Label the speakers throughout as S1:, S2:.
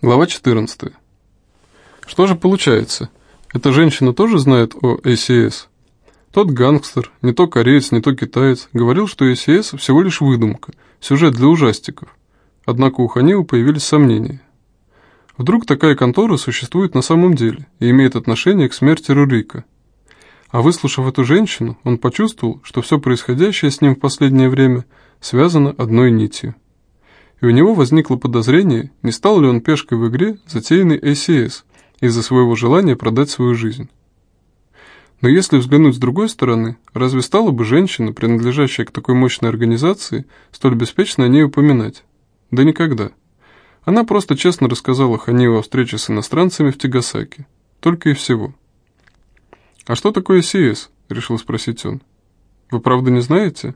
S1: Глава 14. Что же получается? Эта женщина тоже знает о ACS? Тот гангстер, не то кореец, не то китаец, говорил, что ACS всего лишь выдумка, сюжет для ужастиков. Однако у Ханиу появились сомнения. Вдруг такая контора существует на самом деле и имеет отношение к смерти Рурика. А выслушав эту женщину, он почувствовал, что все происходящее с ним в последнее время связано одной нитью и у него возникло подозрение, не стал ли он пешкой в игре, затеянной ACS, из-за своего желания продать свою жизнь. Но если взглянуть с другой стороны, разве стала бы женщина, принадлежащая к такой мощной организации, столь беспечно о ней упоминать? Да никогда. Она просто честно рассказала Ханиу о встрече с иностранцами в Тигасаки. Только и всего. «А что такое ACS?» – решил спросить он. «Вы правда не знаете?»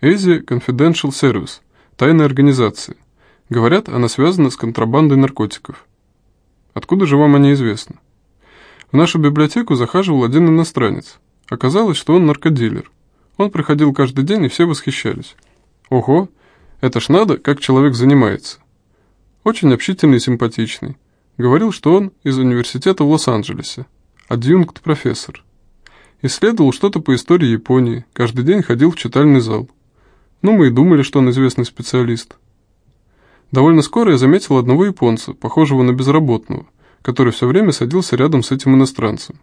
S1: «Asia Confidential Service» Тайная организация. Говорят, она связана с контрабандой наркотиков. Откуда же вам они известны? В нашу библиотеку захаживал один иностранец. Оказалось, что он наркодилер. Он приходил каждый день, и все восхищались. Ого, это ж надо, как человек занимается. Очень общительный и симпатичный. Говорил, что он из университета в Лос-Анджелесе. Адъюнкт-профессор. Исследовал что-то по истории Японии, каждый день ходил в читальный зал. Ну, мы и думали, что он известный специалист. Довольно скоро я заметил одного японца, похожего на безработного, который все время садился рядом с этим иностранцем.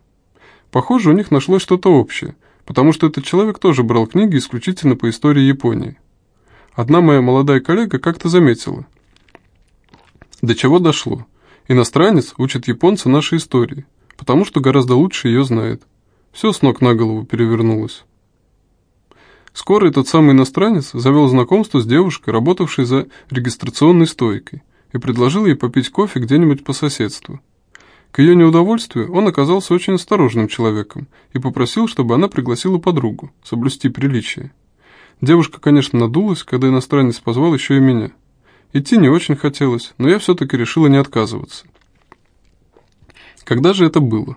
S1: Похоже, у них нашлось что-то общее, потому что этот человек тоже брал книги исключительно по истории Японии. Одна моя молодая коллега как-то заметила. До чего дошло? Иностранец учит японца нашей истории, потому что гораздо лучше ее знает. Все с ног на голову перевернулось. Скоро этот самый иностранец завел знакомство с девушкой, работавшей за регистрационной стойкой, и предложил ей попить кофе где-нибудь по соседству. К ее неудовольствию он оказался очень осторожным человеком и попросил, чтобы она пригласила подругу, соблюсти приличие. Девушка, конечно, надулась, когда иностранец позвал еще и меня. Идти не очень хотелось, но я все-таки решила не отказываться. Когда же это было?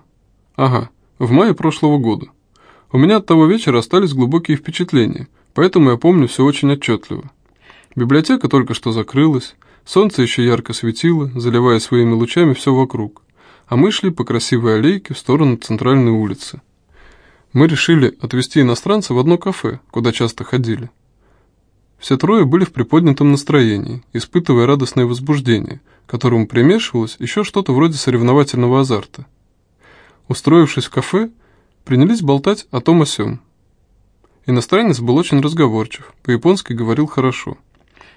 S1: Ага, в мае прошлого года. У меня от того вечера остались глубокие впечатления, поэтому я помню все очень отчетливо. Библиотека только что закрылась, солнце еще ярко светило, заливая своими лучами все вокруг, а мы шли по красивой аллейке в сторону центральной улицы. Мы решили отвезти иностранца в одно кафе, куда часто ходили. Все трое были в приподнятом настроении, испытывая радостное возбуждение, которому примешивалось еще что-то вроде соревновательного азарта. Устроившись в кафе, Принялись болтать о том о сём. Иностранец был очень разговорчив, по-японски говорил хорошо.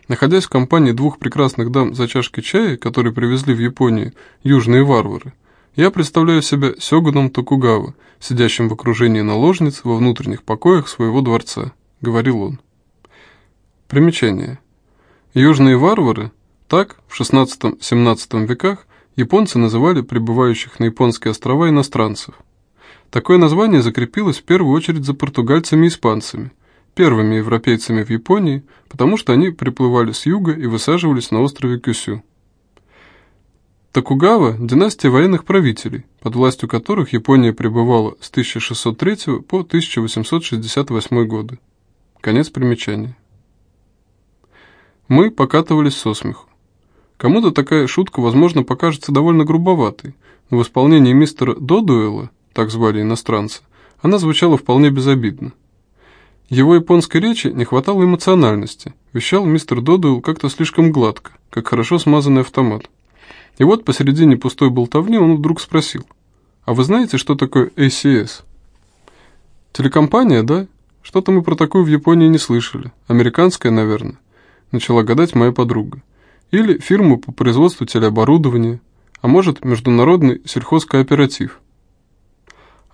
S1: Находясь в компании двух прекрасных дам за чашкой чая, которые привезли в Японию южные варвары, я представляю себя сёгуном Токугава, сидящим в окружении наложниц во внутренних покоях своего дворца, говорил он. Примечание. Южные варвары, так в XVI-XVII веках японцы называли прибывающих на японские острова иностранцев – Такое название закрепилось в первую очередь за португальцами и испанцами, первыми европейцами в Японии, потому что они приплывали с юга и высаживались на острове Кюсю. Токугава – династия военных правителей, под властью которых Япония пребывала с 1603 по 1868 годы. Конец примечания. Мы покатывались со смеху. Кому-то такая шутка, возможно, покажется довольно грубоватой, но в исполнении мистера Додуэла – так звали иностранца, она звучала вполне безобидно. Его японской речи не хватало эмоциональности, вещал мистер Додуэлл как-то слишком гладко, как хорошо смазанный автомат. И вот посередине пустой болтовни он вдруг спросил, «А вы знаете, что такое ACS?» «Телекомпания, да? Что-то мы про такую в Японии не слышали. Американская, наверное», начала гадать моя подруга. «Или фирма по производству телеоборудования, а может, международный сельхозкооператив».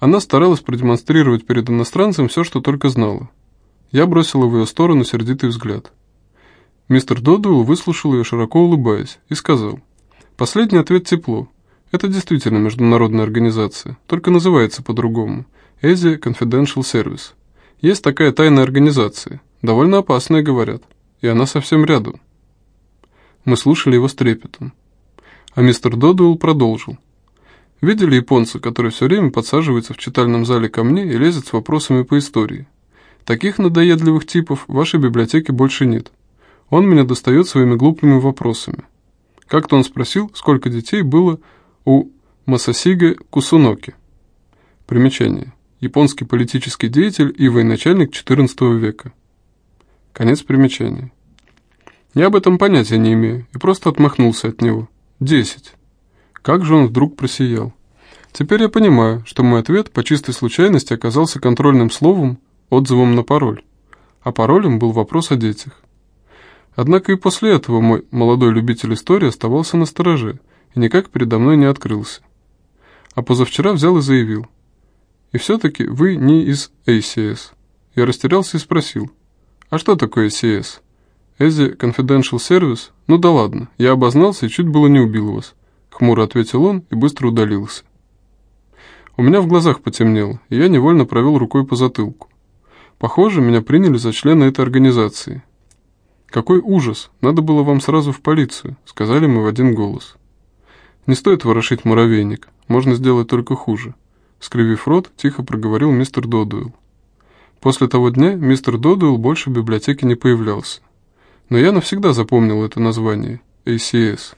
S1: Она старалась продемонстрировать перед иностранцем все, что только знала. Я бросила в ее сторону сердитый взгляд. Мистер Додуэлл выслушал ее, широко улыбаясь, и сказал, «Последний ответ тепло. Это действительно международная организация, только называется по-другому. Asia Confidential Service. Есть такая тайная организация, довольно опасная, говорят, и она совсем рядом». Мы слушали его с трепетом. А мистер Додуэлл продолжил. Видели японца, который все время подсаживается в читальном зале ко мне и лезет с вопросами по истории? Таких надоедливых типов в вашей библиотеке больше нет. Он меня достает своими глупыми вопросами. Как-то он спросил, сколько детей было у Масасиге Кусуноки. Примечание. Японский политический деятель и военачальник XIV века. Конец примечания. Я об этом понятия не имею и просто отмахнулся от него. Десять. Как же он вдруг просиял. Теперь я понимаю, что мой ответ по чистой случайности оказался контрольным словом, отзывом на пароль. А паролем был вопрос о детях. Однако и после этого мой молодой любитель истории оставался на стороже и никак передо мной не открылся. А позавчера взял и заявил. И все-таки вы не из ACS. Я растерялся и спросил. А что такое ACS? Эзи Confidential Service? Ну да ладно, я обознался и чуть было не убил вас. Хмуро ответил он и быстро удалился. У меня в глазах потемнело, и я невольно провел рукой по затылку. Похоже, меня приняли за члена этой организации. «Какой ужас! Надо было вам сразу в полицию», — сказали мы в один голос. «Не стоит ворошить муравейник, можно сделать только хуже», — скривив рот, тихо проговорил мистер Додуэлл. После того дня мистер Додуэлл больше в библиотеке не появлялся. Но я навсегда запомнил это название — ACS.